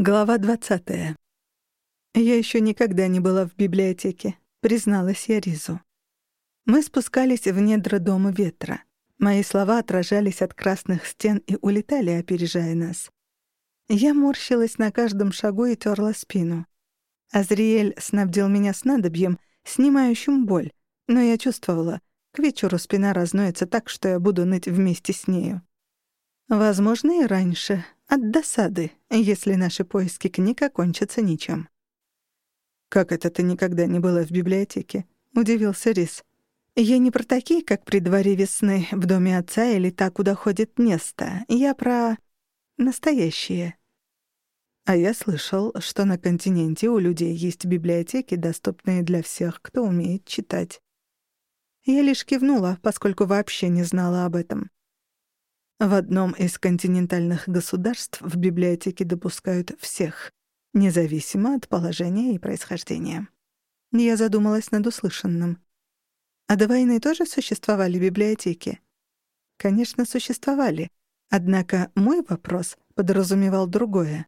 Глава 20. Я еще никогда не была в библиотеке, призналась я Ризу. Мы спускались в недра дома ветра. Мои слова отражались от красных стен и улетали, опережая нас. Я морщилась на каждом шагу и терла спину. Азриэль снабдил меня снадобьем, снимающим боль, но я чувствовала, к вечеру спина разноется так, что я буду ныть вместе с нею. Возможно, и раньше, от досады, если наши поиски книг окончатся ничем. «Как это ты никогда не была в библиотеке?» — удивился Рис. «Я не про такие, как при дворе весны, в доме отца или так, куда ходит место. Я про... настоящие». А я слышал, что на континенте у людей есть библиотеки, доступные для всех, кто умеет читать. Я лишь кивнула, поскольку вообще не знала об этом. В одном из континентальных государств в библиотеке допускают всех, независимо от положения и происхождения. Я задумалась над услышанным. А до войны тоже существовали библиотеки? Конечно, существовали. Однако мой вопрос подразумевал другое.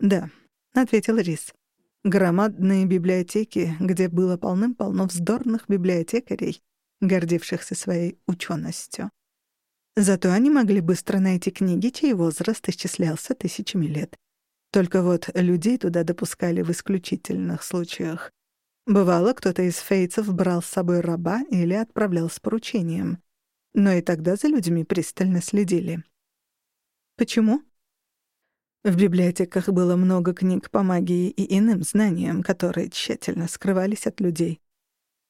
«Да», — ответил Рис. «Громадные библиотеки, где было полным-полно вздорных библиотекарей, гордившихся своей ученостью. Зато они могли быстро найти книги, чей возраст исчислялся тысячами лет. Только вот людей туда допускали в исключительных случаях. Бывало, кто-то из фейцев брал с собой раба или отправлял с поручением. Но и тогда за людьми пристально следили. Почему? В библиотеках было много книг по магии и иным знаниям, которые тщательно скрывались от людей.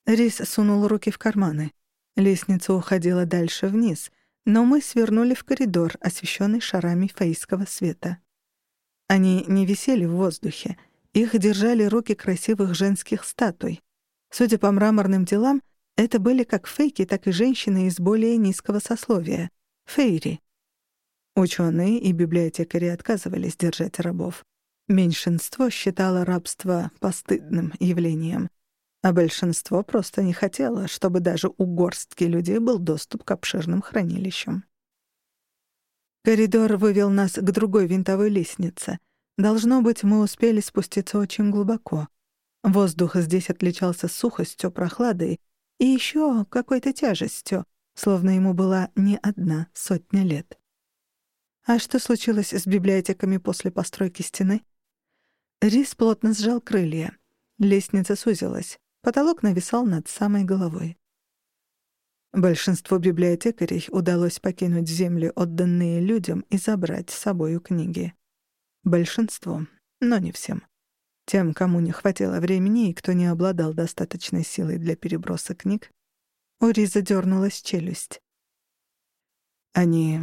Рис сунул руки в карманы. Лестница уходила дальше вниз, но мы свернули в коридор, освещенный шарами фейского света. Они не висели в воздухе, их держали руки красивых женских статуй. Судя по мраморным телам, это были как фейки, так и женщины из более низкого сословия — фейри. Ученые и библиотекари отказывались держать рабов. Меньшинство считало рабство постыдным явлением, а большинство просто не хотело, чтобы даже у горстки людей был доступ к обширным хранилищам. Коридор вывел нас к другой винтовой лестнице. Должно быть, мы успели спуститься очень глубоко. Воздух здесь отличался сухостью, прохладой и еще какой-то тяжестью, словно ему была не одна сотня лет. А что случилось с библиотеками после постройки стены? Рис плотно сжал крылья. Лестница сузилась. Потолок нависал над самой головой. Большинству библиотекарей удалось покинуть земли, отданные людям, и забрать с собою книги. Большинству, но не всем. Тем, кому не хватило времени и кто не обладал достаточной силой для переброса книг, у Риза дернулась челюсть. Они...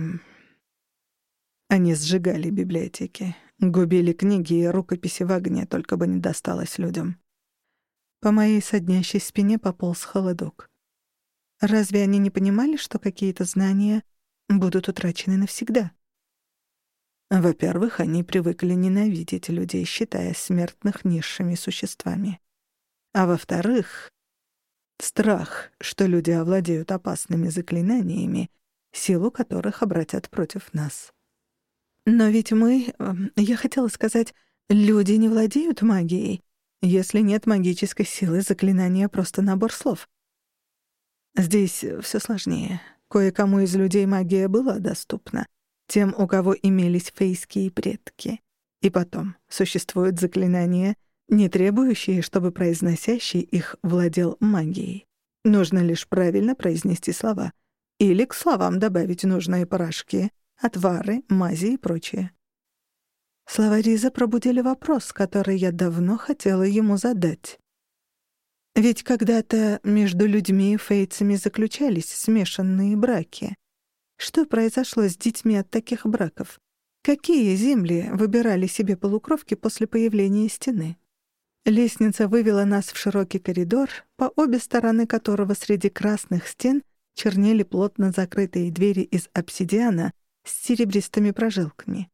Они сжигали библиотеки, губили книги и рукописи в огне, только бы не досталось людям. По моей соднящей спине пополз холодок. Разве они не понимали, что какие-то знания будут утрачены навсегда? Во-первых, они привыкли ненавидеть людей, считая смертных низшими существами. А во-вторых, страх, что люди овладеют опасными заклинаниями, силу которых обратят против нас. Но ведь мы, эм, я хотела сказать, люди не владеют магией, если нет магической силы, заклинание — просто набор слов. Здесь все сложнее. Кое-кому из людей магия была доступна. Тем, у кого имелись фейские предки. И потом, существуют заклинания, не требующие, чтобы произносящий их владел магией. Нужно лишь правильно произнести слова. Или к словам добавить нужные порошки, отвары, мази и прочее. Слова Риза пробудили вопрос, который я давно хотела ему задать. Ведь когда-то между людьми и фейцами заключались смешанные браки. Что произошло с детьми от таких браков? Какие земли выбирали себе полукровки после появления стены? Лестница вывела нас в широкий коридор, по обе стороны которого среди красных стен чернели плотно закрытые двери из обсидиана с серебристыми прожилками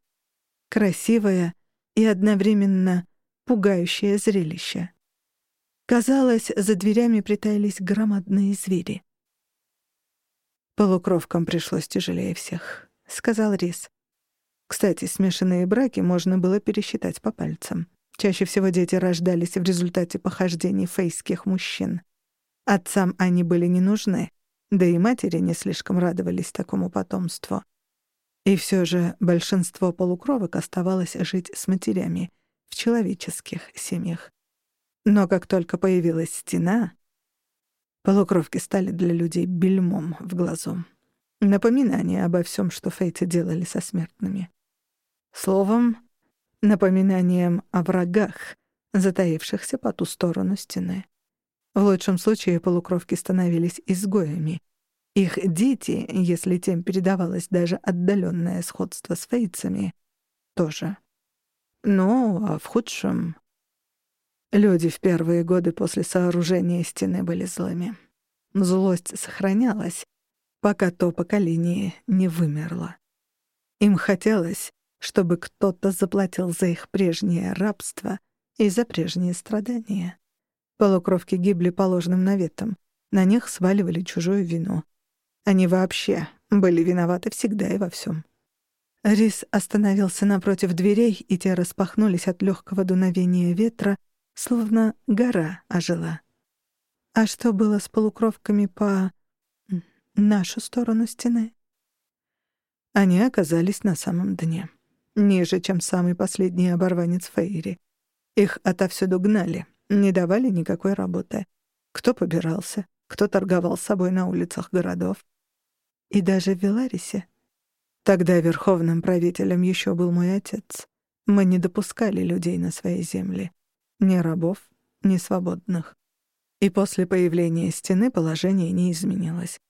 красивое и одновременно пугающее зрелище. Казалось, за дверями притаились громадные звери. «Полукровкам пришлось тяжелее всех», — сказал Рис. Кстати, смешанные браки можно было пересчитать по пальцам. Чаще всего дети рождались в результате похождений фейских мужчин. Отцам они были не нужны, да и матери не слишком радовались такому потомству. И все же большинство полукровок оставалось жить с матерями в человеческих семьях. Но как только появилась стена, полукровки стали для людей бельмом в глазу. Напоминание обо всем, что фейты делали со смертными. Словом, напоминанием о врагах, затаившихся по ту сторону стены. В лучшем случае полукровки становились изгоями. Их дети, если тем передавалось даже отдаленное сходство с фейцами, тоже. Ну, а в худшем... Люди в первые годы после сооружения стены были злыми. Злость сохранялась, пока то поколение не вымерло. Им хотелось, чтобы кто-то заплатил за их прежнее рабство и за прежние страдания. Полукровки гибли по ложным наветам. На них сваливали чужую вину. Они вообще были виноваты всегда и во всем. Рис остановился напротив дверей, и те распахнулись от легкого дуновения ветра, словно гора ожила. А что было с полукровками по нашу сторону стены? Они оказались на самом дне, ниже, чем самый последний оборванец Фейри. Их отовсюду гнали, не давали никакой работы. Кто побирался, кто торговал собой на улицах городов. И даже в Веларисе. Тогда верховным правителем еще был мой отец. Мы не допускали людей на своей земле. Ни рабов, ни свободных. И после появления стены положение не изменилось.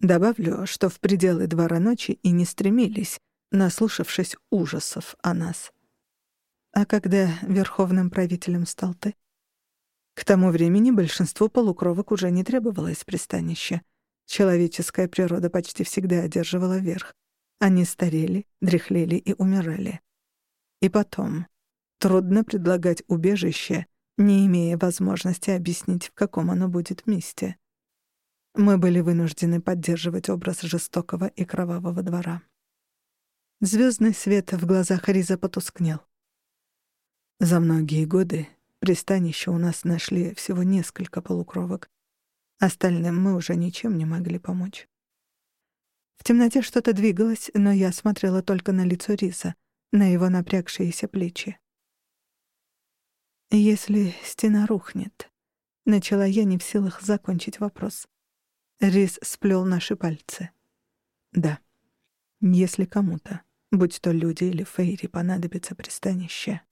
Добавлю, что в пределы двора ночи и не стремились, наслушавшись ужасов о нас. А когда верховным правителем стал ты? К тому времени большинству полукровок уже не требовалось пристанище. Человеческая природа почти всегда одерживала верх. Они старели, дряхлели и умирали. И потом, трудно предлагать убежище, не имея возможности объяснить, в каком оно будет месте. Мы были вынуждены поддерживать образ жестокого и кровавого двора. Звездный свет в глазах Риза потускнел. За многие годы пристанище у нас нашли всего несколько полукровок. Остальным мы уже ничем не могли помочь. В темноте что-то двигалось, но я смотрела только на лицо Риса, на его напрягшиеся плечи. «Если стена рухнет», — начала я не в силах закончить вопрос. Рис сплел наши пальцы. «Да, если кому-то, будь то люди или фейри, понадобится пристанище,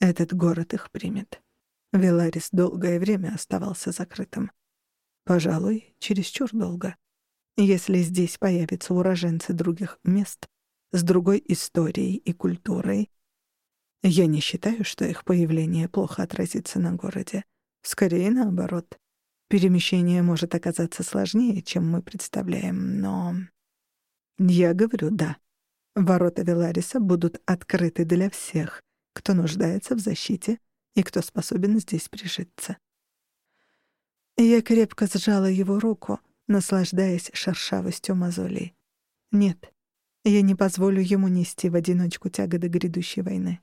этот город их примет. Веларис долгое время оставался закрытым. Пожалуй, чересчур долго. Если здесь появятся уроженцы других мест, с другой историей и культурой, я не считаю, что их появление плохо отразится на городе. Скорее наоборот. Перемещение может оказаться сложнее, чем мы представляем, но... Я говорю «да». Ворота Велариса будут открыты для всех, кто нуждается в защите и кто способен здесь прижиться. Я крепко сжала его руку, наслаждаясь шершавостью мозолей. Нет, я не позволю ему нести в одиночку тяготы грядущей войны.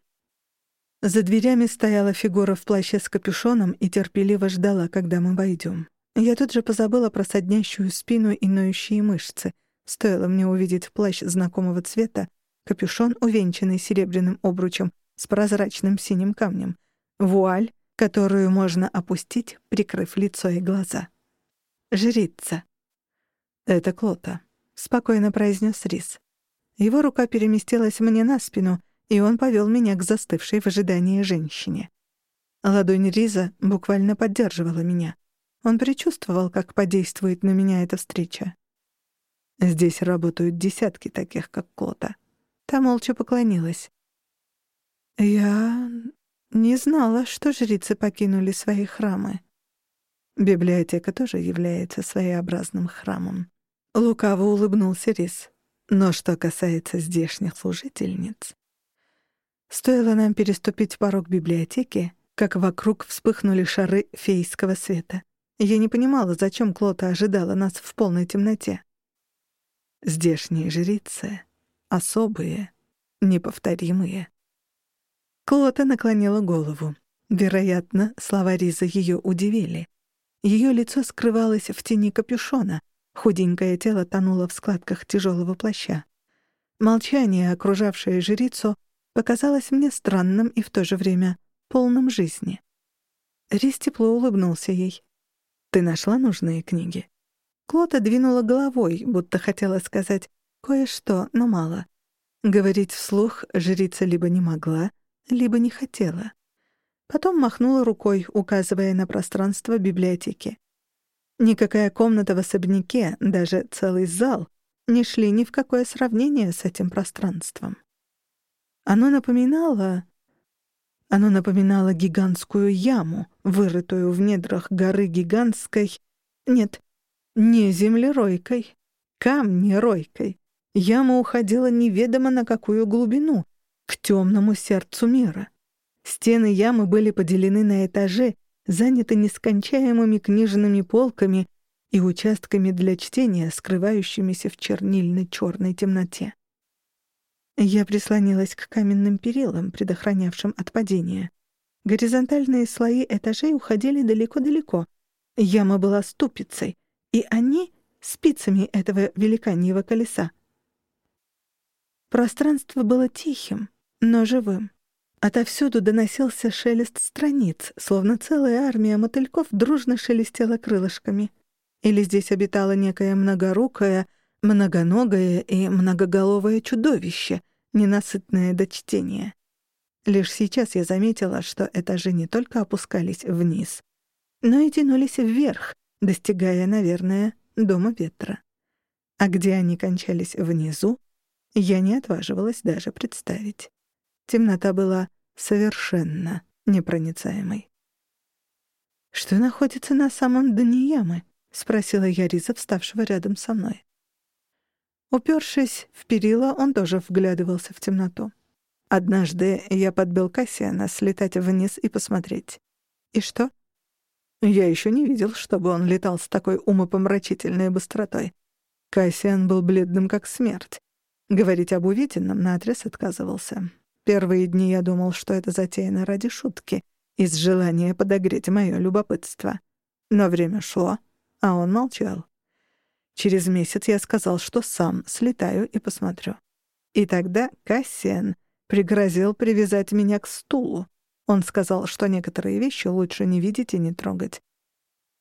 За дверями стояла фигура в плаще с капюшоном и терпеливо ждала, когда мы войдем. Я тут же позабыла про соднящую спину и ноющие мышцы. Стоило мне увидеть плащ знакомого цвета, капюшон, увенчанный серебряным обручем, с прозрачным синим камнем, вуаль, которую можно опустить, прикрыв лицо и глаза. «Жрица». «Это Клота», — спокойно произнес Рис. Его рука переместилась мне на спину, и он повел меня к застывшей в ожидании женщине. Ладонь Риза буквально поддерживала меня. Он предчувствовал, как подействует на меня эта встреча. Здесь работают десятки таких, как Клота. Та молча поклонилась. Я не знала, что жрицы покинули свои храмы. Библиотека тоже является своеобразным храмом. Лукаво улыбнулся Рис. Но что касается здешних служительниц... Стоило нам переступить порог библиотеки, как вокруг вспыхнули шары фейского света. Я не понимала, зачем Клота ожидала нас в полной темноте. Здешние жрицы — особые, неповторимые. Клота наклонила голову. Вероятно, слова Риза ее удивили. Ее лицо скрывалось в тени капюшона, худенькое тело тонуло в складках тяжелого плаща. Молчание, окружавшее жрицу, показалось мне странным и в то же время полным жизни. Риз тепло улыбнулся ей. «Ты нашла нужные книги?» Клота двинула головой, будто хотела сказать кое-что, но мало. Говорить вслух жрица либо не могла, либо не хотела. Потом махнула рукой, указывая на пространство библиотеки. Никакая комната в особняке, даже целый зал, не шли ни в какое сравнение с этим пространством. Оно напоминало... Оно напоминало гигантскую яму, вырытую в недрах горы гигантской... Нет, не землеройкой, камнеройкой. Яма уходила неведомо на какую глубину, к темному сердцу мира. Стены ямы были поделены на этажи, заняты нескончаемыми книжными полками и участками для чтения, скрывающимися в чернильно-черной темноте. Я прислонилась к каменным перилам, предохранявшим от падения. Горизонтальные слои этажей уходили далеко-далеко. Яма была ступицей, и они — спицами этого великаньего колеса. Пространство было тихим, но живым. Отовсюду доносился шелест страниц, словно целая армия мотыльков дружно шелестела крылышками. Или здесь обитало некое многорукое, многоногое и многоголовое чудовище, ненасытное до чтения. Лишь сейчас я заметила, что этажи не только опускались вниз, но и тянулись вверх, достигая, наверное, дома ветра. А где они кончались внизу, я не отваживалась даже представить. Темнота была совершенно непроницаемой. «Что находится на самом дне ямы?» — спросила я Риза, вставшего рядом со мной. Упершись в перила, он тоже вглядывался в темноту. Однажды я подбил Кассиана слетать вниз и посмотреть. И что? Я еще не видел, чтобы он летал с такой умопомрачительной быстротой. Кассиан был бледным как смерть. Говорить об увиденном наотрез отказывался. Первые дни я думал, что это затеяно ради шутки, из желания подогреть мое любопытство. Но время шло, а он молчал. Через месяц я сказал, что сам слетаю и посмотрю. И тогда Кассиан пригрозил привязать меня к стулу. Он сказал, что некоторые вещи лучше не видеть и не трогать.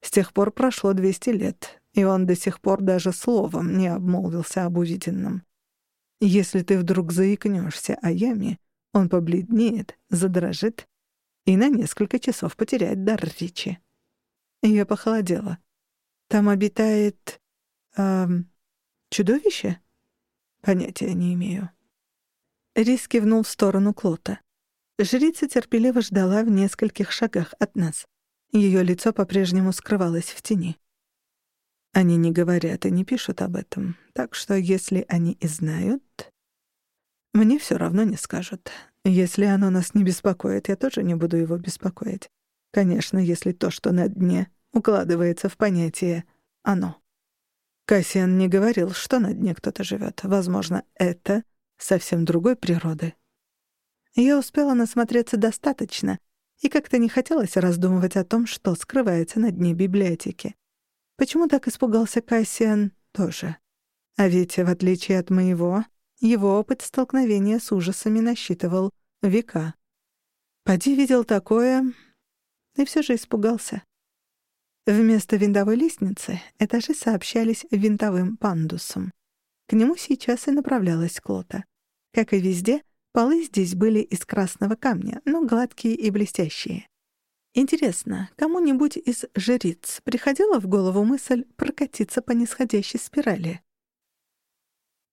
С тех пор прошло 200 лет, и он до сих пор даже словом не обмолвился об увиденном. Если ты вдруг заикнешься о яме, он побледнеет, задрожит и на несколько часов потеряет дар речи. Я похолодела. Там обитает... Эм, чудовище? Понятия не имею. Рис кивнул в сторону Клота. Жрица терпеливо ждала в нескольких шагах от нас. Ее лицо по-прежнему скрывалось в тени. Они не говорят и не пишут об этом, так что если они и знают, мне все равно не скажут. Если оно нас не беспокоит, я тоже не буду его беспокоить. Конечно, если то, что на дне, укладывается в понятие «оно». Кассиан не говорил, что на дне кто-то живет. Возможно, это совсем другой природы. Я успела насмотреться достаточно, и как-то не хотелось раздумывать о том, что скрывается на дне библиотеки. Почему так испугался Кассиан, тоже. А ведь, в отличие от моего, его опыт столкновения с ужасами насчитывал века. Поди видел такое и все же испугался. Вместо винтовой лестницы этажи сообщались винтовым пандусом. К нему сейчас и направлялась Клота. Как и везде, полы здесь были из красного камня, но гладкие и блестящие. Интересно, кому-нибудь из жриц приходила в голову мысль прокатиться по нисходящей спирали?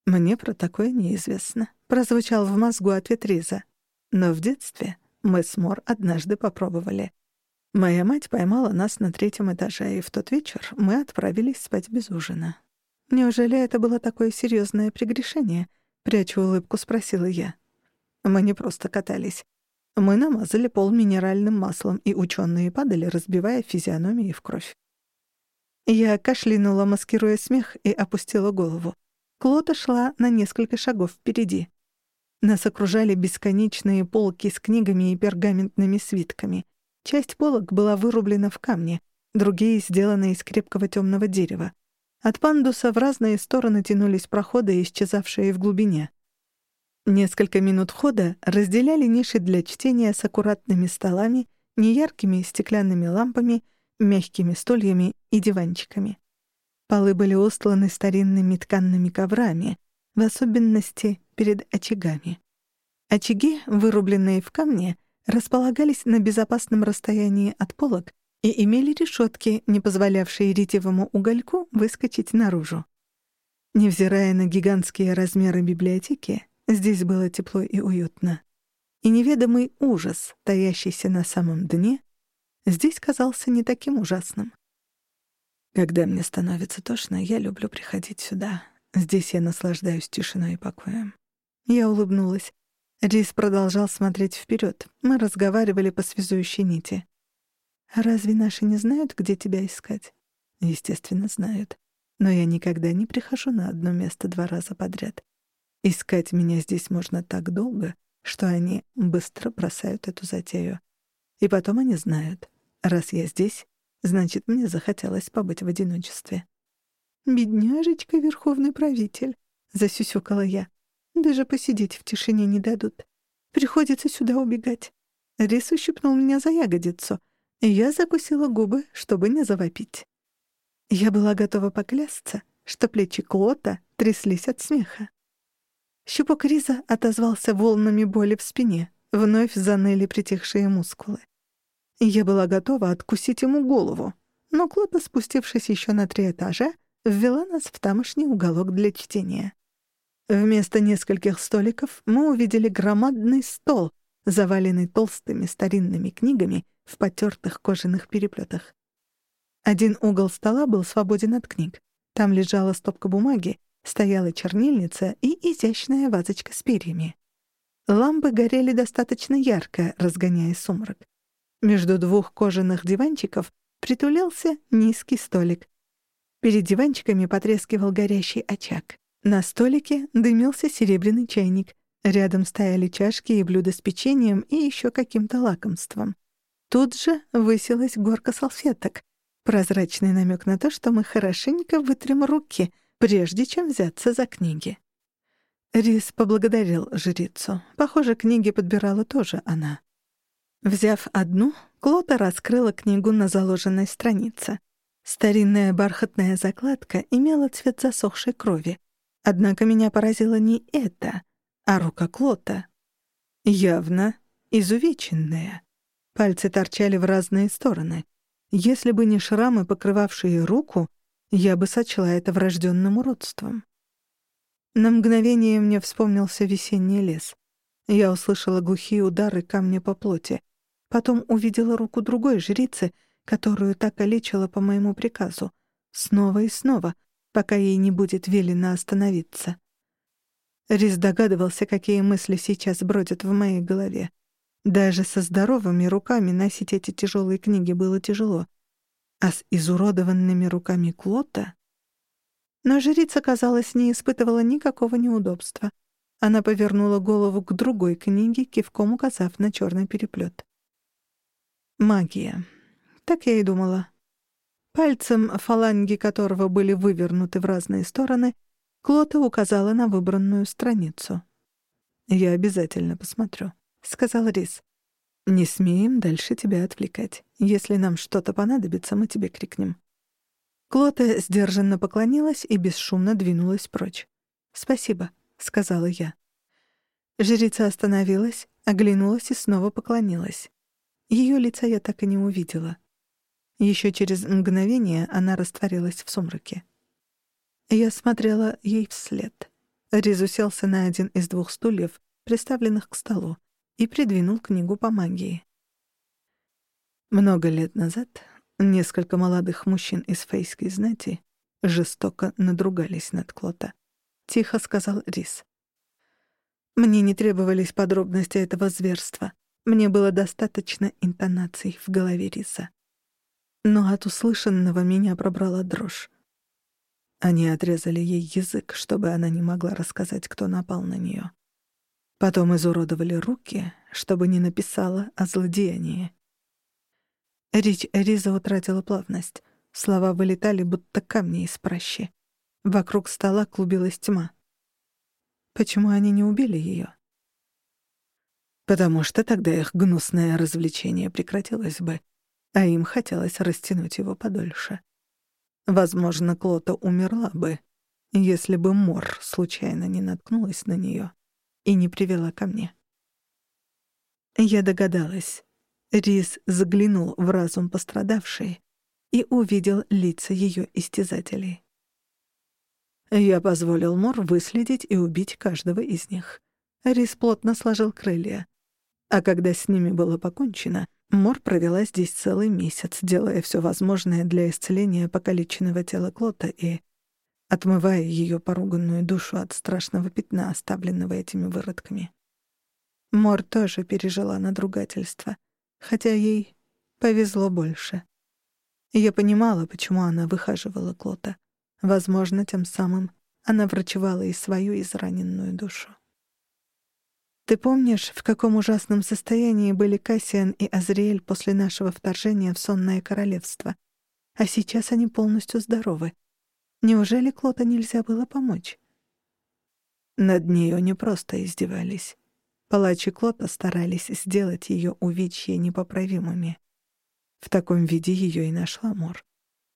«Мне про такое неизвестно», — прозвучал в мозгу ответ Риза. «Но в детстве мы с Мор однажды попробовали. Моя мать поймала нас на третьем этаже, и в тот вечер мы отправились спать без ужина». «Неужели это было такое серьезное прегрешение?» — прячу улыбку, спросила я. «Мы не просто катались. Мы намазали пол минеральным маслом, и ученые падали, разбивая физиономии в кровь». Я кашлянула, маскируя смех, и опустила голову. Клота шла на несколько шагов впереди. Нас окружали бесконечные полки с книгами и пергаментными свитками. Часть полок была вырублена в камне, другие сделаны из крепкого темного дерева. От пандуса в разные стороны тянулись проходы, исчезавшие в глубине. Несколько минут хода разделяли ниши для чтения с аккуратными столами, неяркими стеклянными лампами, мягкими стульями и диванчиками. Полы были устланы старинными тканными коврами, в особенности перед очагами. Очаги, вырубленные в камне, располагались на безопасном расстоянии от полок и имели решетки, не позволявшие ретивому угольку выскочить наружу. Невзирая на гигантские размеры библиотеки, Здесь было тепло и уютно. И неведомый ужас, таящийся на самом дне, здесь казался не таким ужасным. Когда мне становится тошно, я люблю приходить сюда. Здесь я наслаждаюсь тишиной и покоем. Я улыбнулась. Рис продолжал смотреть вперед. Мы разговаривали по связующей нити. «Разве наши не знают, где тебя искать?» «Естественно, знают. Но я никогда не прихожу на одно место два раза подряд. Искать меня здесь можно так долго, что они быстро бросают эту затею. И потом они знают, раз я здесь, значит, мне захотелось побыть в одиночестве. «Бедняжечка, верховный правитель», — засюсюкала я. «Даже посидеть в тишине не дадут. Приходится сюда убегать». Рис ущипнул меня за ягодицу, и я закусила губы, чтобы не завопить. Я была готова поклясться, что плечи Клота тряслись от смеха. Щупок Риза отозвался волнами боли в спине. Вновь заныли притихшие мускулы. Я была готова откусить ему голову, но Клота, спустившись еще на три этажа, ввела нас в тамошний уголок для чтения. Вместо нескольких столиков мы увидели громадный стол, заваленный толстыми старинными книгами в потертых кожаных переплетах. Один угол стола был свободен от книг. Там лежала стопка бумаги, стояла чернильница и изящная вазочка с перьями. Лампы горели достаточно ярко, разгоняя сумрак. Между двух кожаных диванчиков притулился низкий столик. Перед диванчиками потрескивал горящий очаг. На столике дымился серебряный чайник. Рядом стояли чашки и блюда с печеньем и еще каким-то лакомством. Тут же высилась горка салфеток. Прозрачный намек на то, что мы хорошенько вытрем руки — прежде чем взяться за книги. Рис поблагодарил жрицу. Похоже, книги подбирала тоже она. Взяв одну, Клота раскрыла книгу на заложенной странице. Старинная бархатная закладка имела цвет засохшей крови. Однако меня поразило не это, а рука Клота. Явно изувеченная. Пальцы торчали в разные стороны. Если бы не шрамы, покрывавшие руку, я бы сочла это врожденным уродством. На мгновение мне вспомнился весенний лес. Я услышала глухие удары камня по плоти. Потом увидела руку другой жрицы, которую так олечила по моему приказу. Снова и снова, пока ей не будет велено остановиться. Рис догадывался, какие мысли сейчас бродят в моей голове. Даже со здоровыми руками носить эти тяжелые книги было тяжело а с изуродованными руками Клота... Но жрица, казалось, не испытывала никакого неудобства. Она повернула голову к другой книге, кивком указав на черный переплет. Магия. Так я и думала. Пальцем, фаланги которого были вывернуты в разные стороны, Клота указала на выбранную страницу. «Я обязательно посмотрю», — сказал Рис. «Не смеем дальше тебя отвлекать. Если нам что-то понадобится, мы тебе крикнем». Клота сдержанно поклонилась и бесшумно двинулась прочь. «Спасибо», — сказала я. Жрица остановилась, оглянулась и снова поклонилась. Ее лица я так и не увидела. Еще через мгновение она растворилась в сумраке. Я смотрела ей вслед. Риз уселся на один из двух стульев, приставленных к столу и придвинул книгу по магии. Много лет назад несколько молодых мужчин из фейской знати жестоко надругались над Клота. Тихо сказал Рис. Мне не требовались подробности этого зверства. Мне было достаточно интонаций в голове Риса. Но от услышанного меня пробрала дрожь. Они отрезали ей язык, чтобы она не могла рассказать, кто напал на нее. Потом изуродовали руки, чтобы не написала о злодеянии. Речь Риза утратила плавность. Слова вылетали, будто камни из пращи. Вокруг стола клубилась тьма. Почему они не убили ее? Потому что тогда их гнусное развлечение прекратилось бы, а им хотелось растянуть его подольше. Возможно, Клота умерла бы, если бы Мор случайно не наткнулась на нее и не привела ко мне. Я догадалась. Рис заглянул в разум пострадавшей и увидел лица ее истязателей. Я позволил Мор выследить и убить каждого из них. Рис плотно сложил крылья. А когда с ними было покончено, Мор провела здесь целый месяц, делая все возможное для исцеления покалеченного тела Клота и отмывая ее поруганную душу от страшного пятна, оставленного этими выродками. Мор тоже пережила надругательство, хотя ей повезло больше. Я понимала, почему она выхаживала Клота. Возможно, тем самым она врачевала и свою израненную душу. Ты помнишь, в каком ужасном состоянии были Кассиан и Азриэль после нашего вторжения в сонное королевство? А сейчас они полностью здоровы. Неужели Клота нельзя было помочь? Над нею не просто издевались. Палачи Клота старались сделать ее увечья непоправимыми. В таком виде ее и нашла Мор.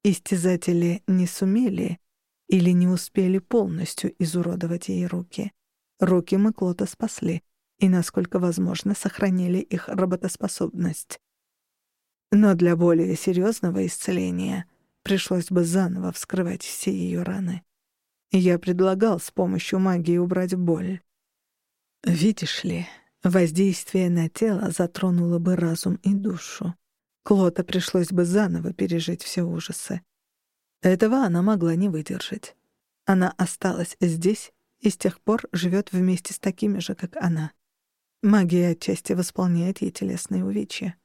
Истязатели не сумели или не успели полностью изуродовать ей руки. Руки мы Клота спасли, и, насколько возможно, сохранили их работоспособность. Но для более серьезного исцеления пришлось бы заново вскрывать все ее раны. Я предлагал с помощью магии убрать боль. Видишь ли, воздействие на тело затронуло бы разум и душу. Клота пришлось бы заново пережить все ужасы. Этого она могла не выдержать. Она осталась здесь и с тех пор живет вместе с такими же, как она. Магия отчасти восполняет ей телесные увечья.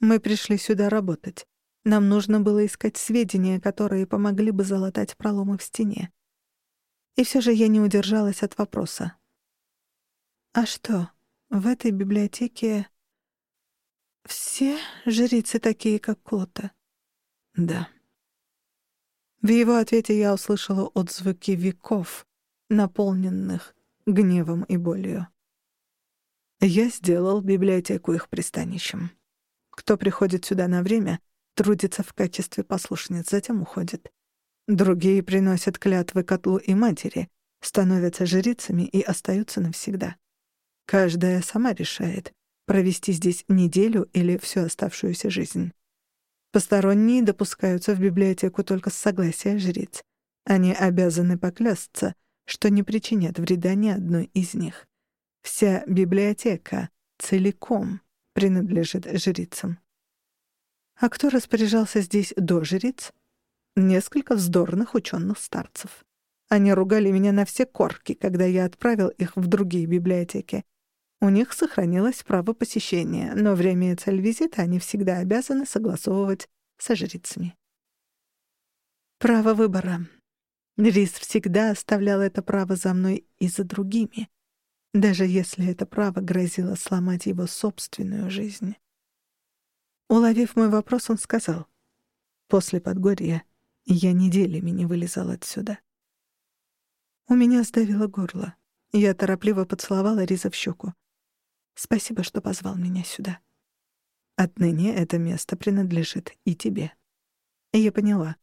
Мы пришли сюда работать. Нам нужно было искать сведения, которые помогли бы залатать проломы в стене. И все же я не удержалась от вопроса. «А что, в этой библиотеке все жрицы такие, как Клота?» «Да». В его ответе я услышала отзвуки веков, наполненных гневом и болью. Я сделал библиотеку их пристанищем. Кто приходит сюда на время, трудится в качестве послушниц, затем уходит. Другие приносят клятвы котлу и матери, становятся жрицами и остаются навсегда. Каждая сама решает, провести здесь неделю или всю оставшуюся жизнь. Посторонние допускаются в библиотеку только с согласия жриц. Они обязаны поклясться, что не причинят вреда ни одной из них. Вся библиотека целиком принадлежит жрицам. А кто распоряжался здесь до жриц? Несколько вздорных ученых старцев. Они ругали меня на все корки, когда я отправил их в другие библиотеки. У них сохранилось право посещения, но время и цель визита они всегда обязаны согласовывать со жрицами. Право выбора. Рис всегда оставлял это право за мной и за другими — даже если это право грозило сломать его собственную жизнь. Уловив мой вопрос, он сказал, «После Подгорья я неделями не вылезал отсюда». У меня сдавило горло. Я торопливо поцеловала Риза в щеку. «Спасибо, что позвал меня сюда. Отныне это место принадлежит и тебе». Я поняла.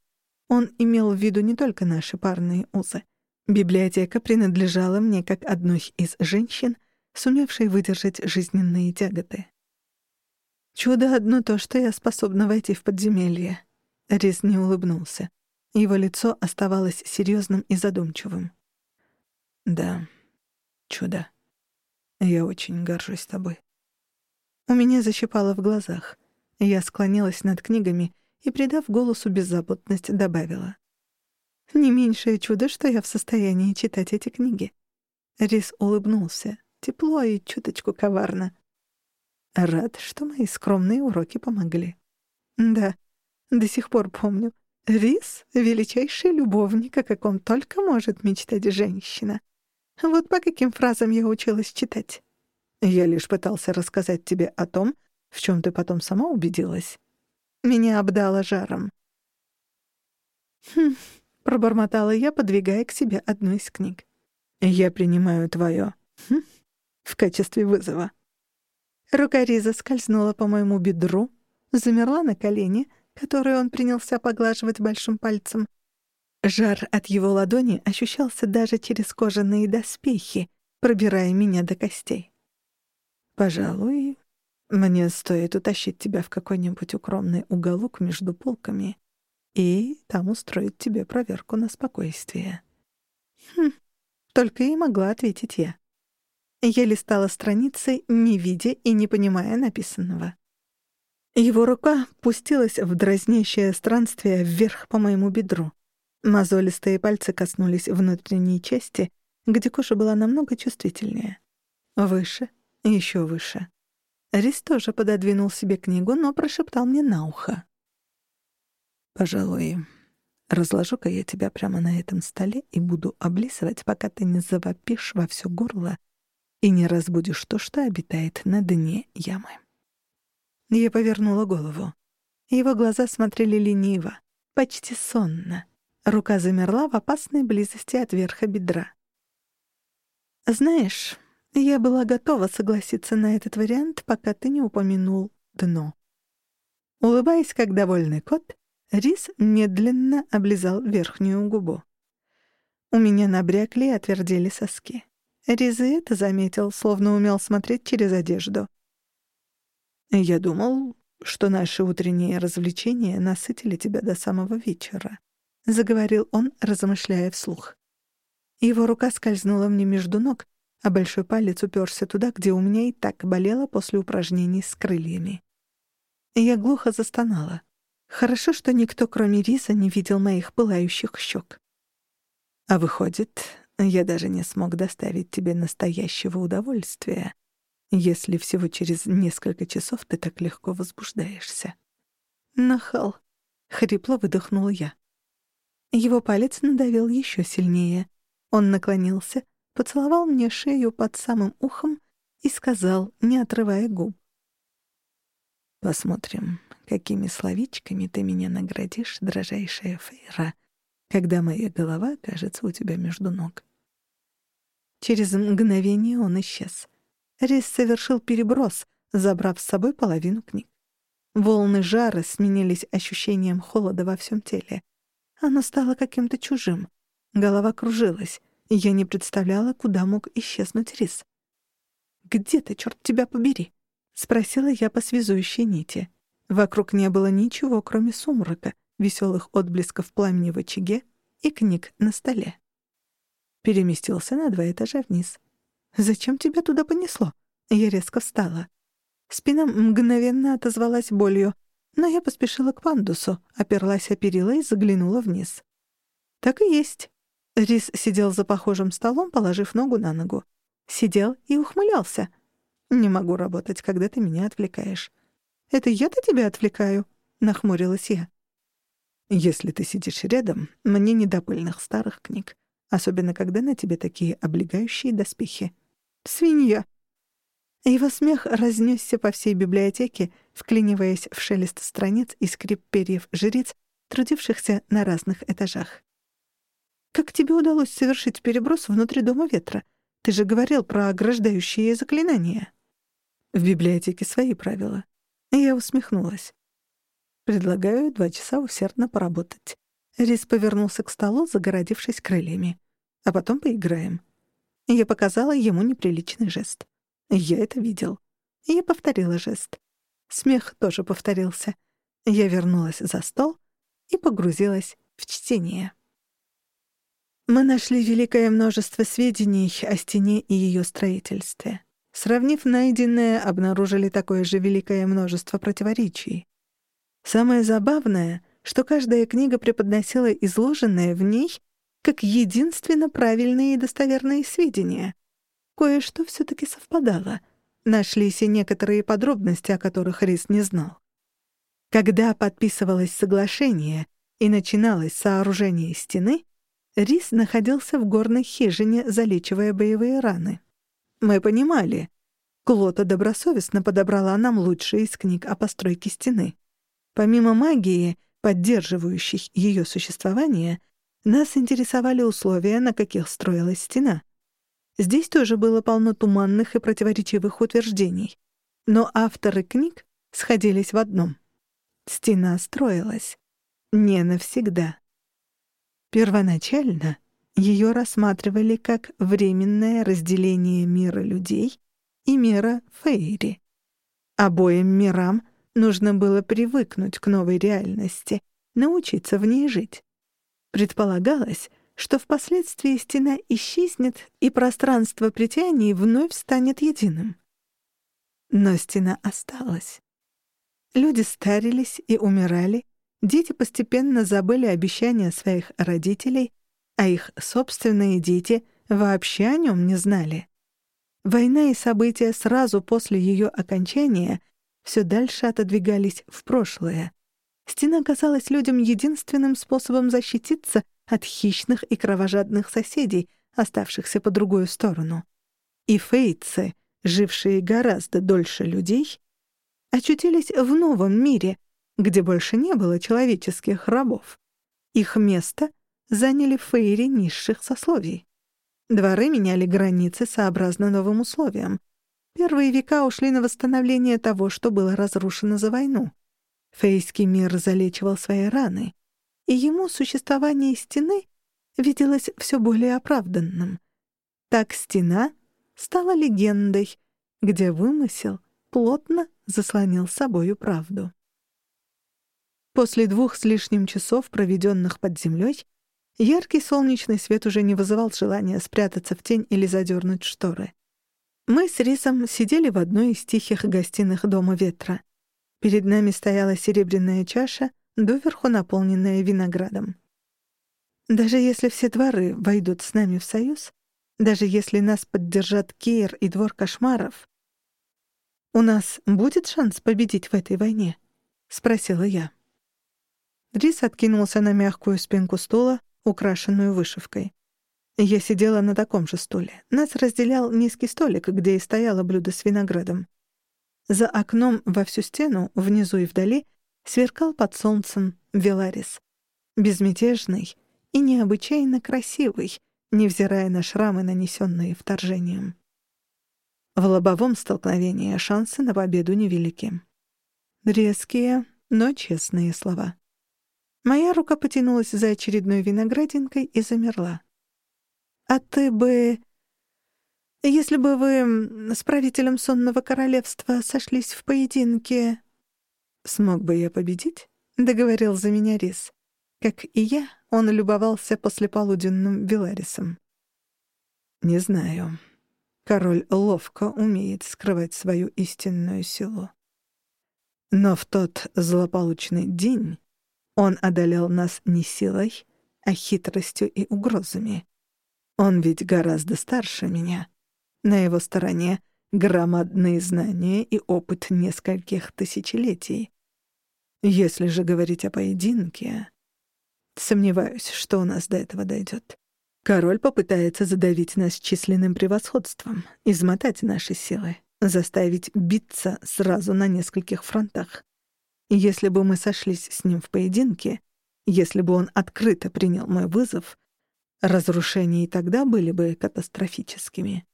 Он имел в виду не только наши парные узы — Библиотека принадлежала мне как одной из женщин, сумевшей выдержать жизненные тяготы. Чудо одно то, что я способна войти в подземелье. Рис не улыбнулся. Его лицо оставалось серьезным и задумчивым. Да, чудо. Я очень горжусь тобой. У меня защипало в глазах. Я склонилась над книгами и, придав голосу беззаботность, добавила. Не меньшее чудо, что я в состоянии читать эти книги. Рис улыбнулся, тепло и чуточку коварно. Рад, что мои скромные уроки помогли. Да, до сих пор помню. Рис — величайший любовник, о каком только может мечтать женщина. Вот по каким фразам я училась читать. Я лишь пытался рассказать тебе о том, в чем ты потом сама убедилась. Меня обдало жаром. «Хм», — пробормотала я, подвигая к себе одну из книг. «Я принимаю твое «хм» в качестве вызова». Рука Риза скользнула по моему бедру, замерла на колени, которое он принялся поглаживать большим пальцем. Жар от его ладони ощущался даже через кожаные доспехи, пробирая меня до костей. «Пожалуй, мне стоит утащить тебя в какой-нибудь укромный уголок между полками и там устроить тебе проверку на спокойствие». «Хм», — только и могла ответить я. Я листала страницы, не видя и не понимая написанного. Его рука пустилась в дразнящее странствие вверх по моему бедру. Мозолистые пальцы коснулись внутренней части, где кожа была намного чувствительнее. Выше, еще выше. Рис тоже пододвинул себе книгу, но прошептал мне на ухо. «Пожалуй, разложу-ка я тебя прямо на этом столе и буду облизывать, пока ты не завопишь во всё горло и не разбудишь то, что обитает на дне ямы». Я повернула голову. Его глаза смотрели лениво, почти сонно. Рука замерла в опасной близости от верха бедра. «Знаешь, я была готова согласиться на этот вариант, пока ты не упомянул дно». Улыбаясь, как довольный кот, Рис медленно облизал верхнюю губу. У меня набрякли и отвердели соски. Рис и это заметил, словно умел смотреть через одежду. «Я думал, что наши утренние развлечения насытили тебя до самого вечера», — заговорил он, размышляя вслух. Его рука скользнула мне между ног, а большой палец уперся туда, где у меня и так болело после упражнений с крыльями. Я глухо застонала. Хорошо, что никто, кроме Риса, не видел моих пылающих щек. А выходит, я даже не смог доставить тебе настоящего удовольствия, если всего через несколько часов ты так легко возбуждаешься. Нахал. Хрипло выдохнула я. Его палец надавил еще сильнее. Он наклонился, поцеловал мне шею под самым ухом и сказал, не отрывая губ. «Посмотрим, какими словечками ты меня наградишь, дрожайшая Фейра, когда моя голова окажется у тебя между ног». Через мгновение он исчез. Рис совершил переброс, забрав с собой половину книг. Волны жара сменились ощущением холода во всем теле. Оно стало каким-то чужим. Голова кружилась, и я не представляла, куда мог исчезнуть рис. «Где ты, черт тебя побери?» — спросила я по связующей нити. Вокруг не было ничего, кроме сумрака, веселых отблесков пламени в очаге и книг на столе. Переместился на два этажа вниз. «Зачем тебя туда понесло?» Я резко встала. Спина мгновенно отозвалась болью, но я поспешила к пандусу, оперлась о перила и заглянула вниз. Так и есть. Рис сидел за похожим столом, положив ногу на ногу. Сидел и ухмылялся. «Не могу работать, когда ты меня отвлекаешь». «Это я-то тебя отвлекаю?» — нахмурилась я. «Если ты сидишь рядом, мне не до пыльных старых книг, особенно когда на тебе такие облегающие доспехи». «Свинья!» Его смех разнесся по всей библиотеке, вклиниваясь в шелест страниц и скрип перьев жриц, трудившихся на разных этажах. «Как тебе удалось совершить переброс внутри Дома Ветра? Ты же говорил про ограждающие заклинания». «В библиотеке свои правила». Я усмехнулась. «Предлагаю два часа усердно поработать». Рис повернулся к столу, загородившись крыльями. «А потом поиграем». Я показала ему неприличный жест. Я это видел. Я повторила жест. Смех тоже повторился. Я вернулась за стол и погрузилась в чтение. Мы нашли великое множество сведений о стене и ее строительстве. Сравнив найденное, обнаружили такое же великое множество противоречий. Самое забавное, что каждая книга преподносила изложенное в ней как единственно правильные и достоверные сведения, Кое-что все-таки совпадало. Нашлись и некоторые подробности, о которых Рис не знал. Когда подписывалось соглашение и начиналось сооружение стены, Рис находился в горной хижине, залечивая боевые раны. Мы понимали. Клота добросовестно подобрала нам лучшие из книг о постройке стены. Помимо магии, поддерживающих ее существование, нас интересовали условия, на каких строилась стена. Здесь тоже было полно туманных и противоречивых утверждений. Но авторы книг сходились в одном. Стена строилась. Не навсегда. Первоначально ее рассматривали как временное разделение мира людей и мира Фейри. Обоим мирам нужно было привыкнуть к новой реальности, научиться в ней жить. Предполагалось, что впоследствии стена исчезнет, и пространство притяний вновь станет единым. Но стена осталась. Люди старились и умирали, дети постепенно забыли обещания своих родителей, а их собственные дети вообще о нем не знали. Война и события сразу после ее окончания все дальше отодвигались в прошлое. Стена казалась людям единственным способом защититься от хищных и кровожадных соседей, оставшихся по другую сторону. И фейцы, жившие гораздо дольше людей, очутились в новом мире, где больше не было человеческих рабов. Их место заняли фейри низших сословий. Дворы меняли границы сообразно новым условиям. Первые века ушли на восстановление того, что было разрушено за войну. Фейский мир залечивал свои раны и ему существование стены виделось все более оправданным. Так стена стала легендой, где вымысел плотно заслонил собою правду. После двух с лишним часов, проведенных под землей, яркий солнечный свет уже не вызывал желания спрятаться в тень или задернуть шторы. Мы с Рисом сидели в одной из тихих гостиных дома ветра. Перед нами стояла серебряная чаша, доверху наполненная виноградом. Даже если все дворы войдут с нами в союз, даже если нас поддержат Кейр и Двор Кошмаров, «У нас будет шанс победить в этой войне?» — спросила я. Рис откинулся на мягкую спинку стула, украшенную вышивкой. Я сидела на таком же стуле. Нас разделял низкий столик, где и стояло блюдо с виноградом. За окном во всю стену, внизу и вдали, сверкал под солнцем Веларис. Безмятежный и необычайно красивый, невзирая на шрамы, нанесенные вторжением. В лобовом столкновении шансы на победу невелики. Резкие, но честные слова. Моя рука потянулась за очередной виноградинкой и замерла. «А ты бы...» «Если бы вы с правителем сонного королевства сошлись в поединке...» «Смог бы я победить?» — договорил за меня Рис. Как и я, он любовался послеполуденным Веларисом. «Не знаю. Король ловко умеет скрывать свою истинную силу. Но в тот злополучный день он одолел нас не силой, а хитростью и угрозами. Он ведь гораздо старше меня. На его стороне громадные знания и опыт нескольких тысячелетий. Если же говорить о поединке, сомневаюсь, что у нас до этого дойдет. Король попытается задавить нас численным превосходством, измотать наши силы, заставить биться сразу на нескольких фронтах. Если бы мы сошлись с ним в поединке, если бы он открыто принял мой вызов, разрушения и тогда были бы катастрофическими.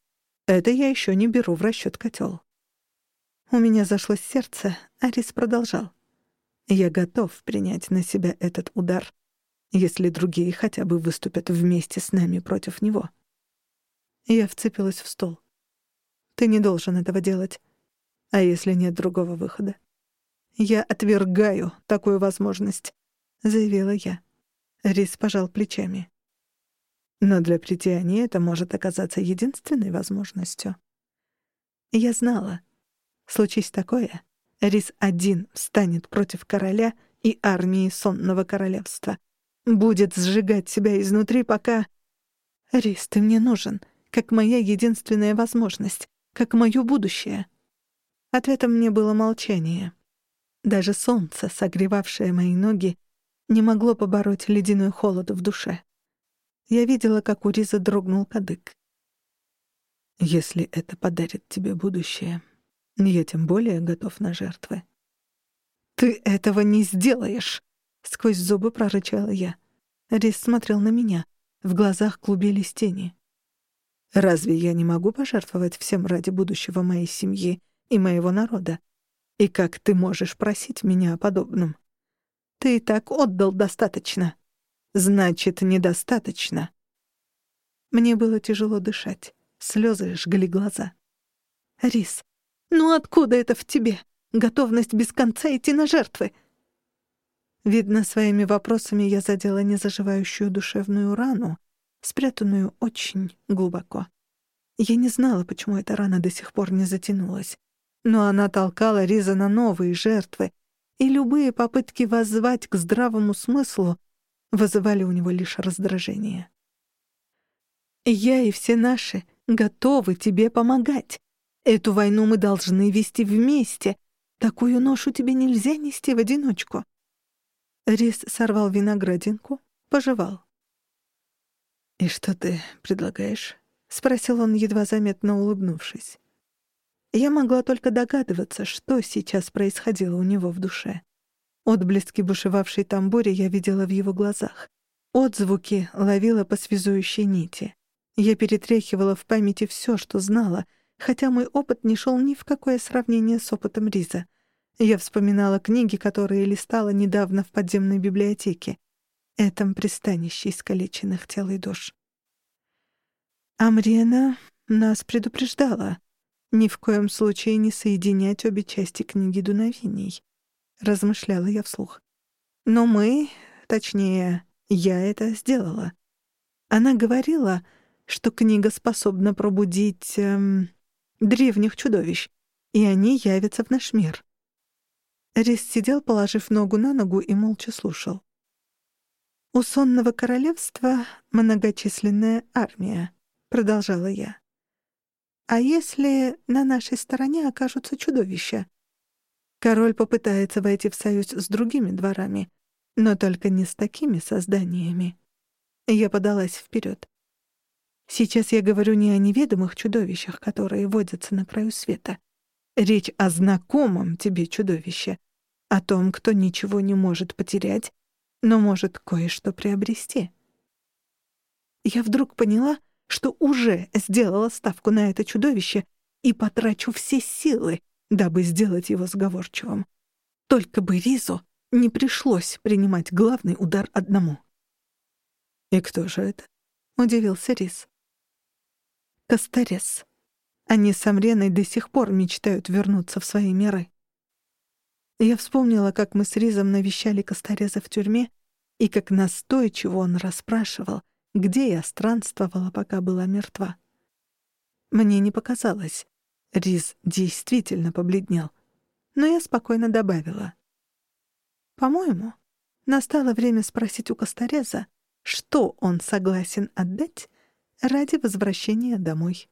Это я еще не беру в расчет котел. У меня зашло сердце, Арис продолжал. Я готов принять на себя этот удар — если другие хотя бы выступят вместе с нами против него. Я вцепилась в стол. Ты не должен этого делать. А если нет другого выхода? Я отвергаю такую возможность, заявила я. Рис пожал плечами. Но для притяния это может оказаться единственной возможностью. Я знала. Случись такое, Рис один встанет против короля и армии сонного королевства. Будет сжигать себя изнутри, пока... Рис, ты мне нужен, как моя единственная возможность, как моё будущее. Ответом мне было молчание. Даже солнце, согревавшее мои ноги, не могло побороть ледяной холод в душе. Я видела, как у Риза дрогнул кадык. «Если это подарит тебе будущее, я тем более готов на жертвы». «Ты этого не сделаешь!» — сквозь зубы прорычала я. Рис смотрел на меня. В глазах клубились тени. «Разве я не могу пожертвовать всем ради будущего моей семьи и моего народа? И как ты можешь просить меня о подобном? Ты и так отдал достаточно. Значит, недостаточно». Мне было тяжело дышать. Слезы жгли глаза. «Рис, ну откуда это в тебе? Готовность без конца идти на жертвы?» Видно, своими вопросами я задела незаживающую душевную рану, спрятанную очень глубоко. Я не знала, почему эта рана до сих пор не затянулась. Но она толкала Риза на новые жертвы, и любые попытки воззвать к здравому смыслу вызывали у него лишь раздражение. «Я и все наши готовы тебе помогать. Эту войну мы должны вести вместе. Такую ношу тебе нельзя нести в одиночку». Рис сорвал виноградинку, пожевал. «И что ты предлагаешь?» — спросил он, едва заметно улыбнувшись. Я могла только догадываться, что сейчас происходило у него в душе. Отблески бушевавшей там бури я видела в его глазах. Отзвуки ловила по связующей нити. Я перетряхивала в памяти все, что знала, хотя мой опыт не шел ни в какое сравнение с опытом Риза. Я вспоминала книги, которые листала недавно в подземной библиотеке. Этом пристанище искалеченных тел и душ. Амрена нас предупреждала. Ни в коем случае не соединять обе части книги дуновений. Размышляла я вслух. Но мы, точнее, я это сделала. Она говорила, что книга способна пробудить эм, древних чудовищ, и они явятся в наш мир. Рис сидел, положив ногу на ногу, и молча слушал. «У сонного королевства многочисленная армия», — продолжала я. «А если на нашей стороне окажутся чудовища? Король попытается войти в союз с другими дворами, но только не с такими созданиями». Я подалась вперед. Сейчас я говорю не о неведомых чудовищах, которые водятся на краю света. Речь о знакомом тебе чудовище, о том, кто ничего не может потерять, но может кое-что приобрести. Я вдруг поняла, что уже сделала ставку на это чудовище и потрачу все силы, дабы сделать его сговорчивым. Только бы Ризу не пришлось принимать главный удар одному. «И кто же это?» — удивился Риз. «Косторез. Они с Амреной до сих пор мечтают вернуться в свои миры. Я вспомнила, как мы с Ризом навещали Костореза в тюрьме, и как настойчиво он расспрашивал, где я странствовала, пока была мертва. Мне не показалось. Риз действительно побледнел. Но я спокойно добавила. «По-моему, настало время спросить у Костореза, что он согласен отдать ради возвращения домой».